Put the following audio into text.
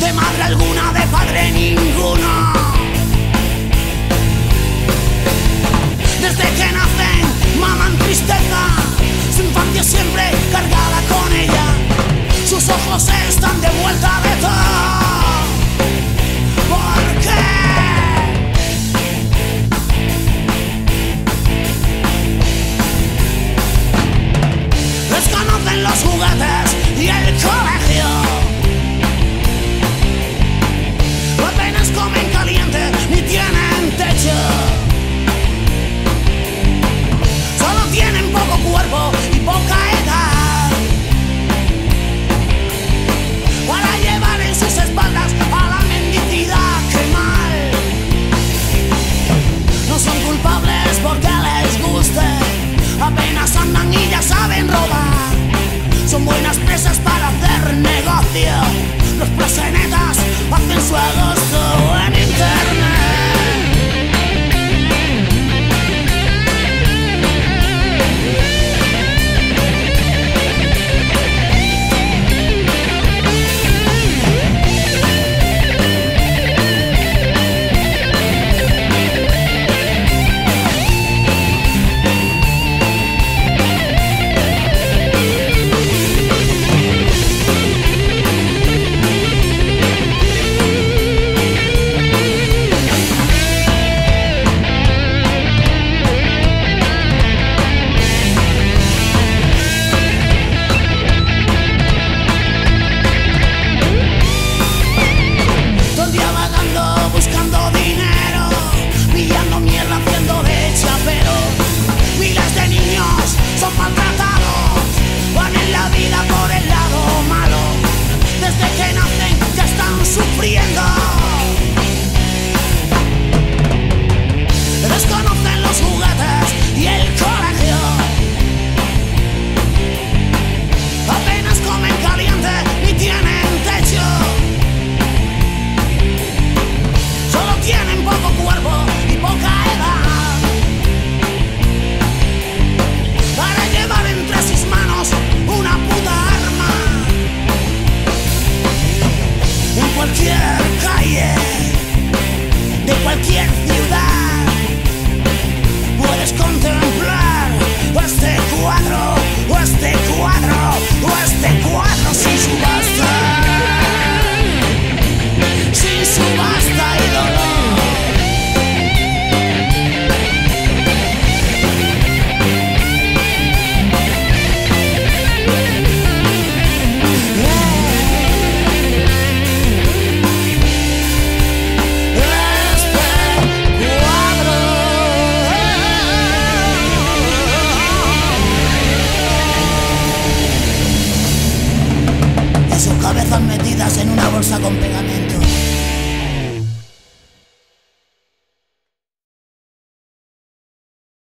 de madre alguna, de padre ninguna. Desde que nacen, maman tristeza, su infancia siempre cargada con ella. Sus ojos están de vuelta de todo. son buenas presas para hacer negocio. Los placenetas hacen su cualquier de cualquier bolsa con pegamento.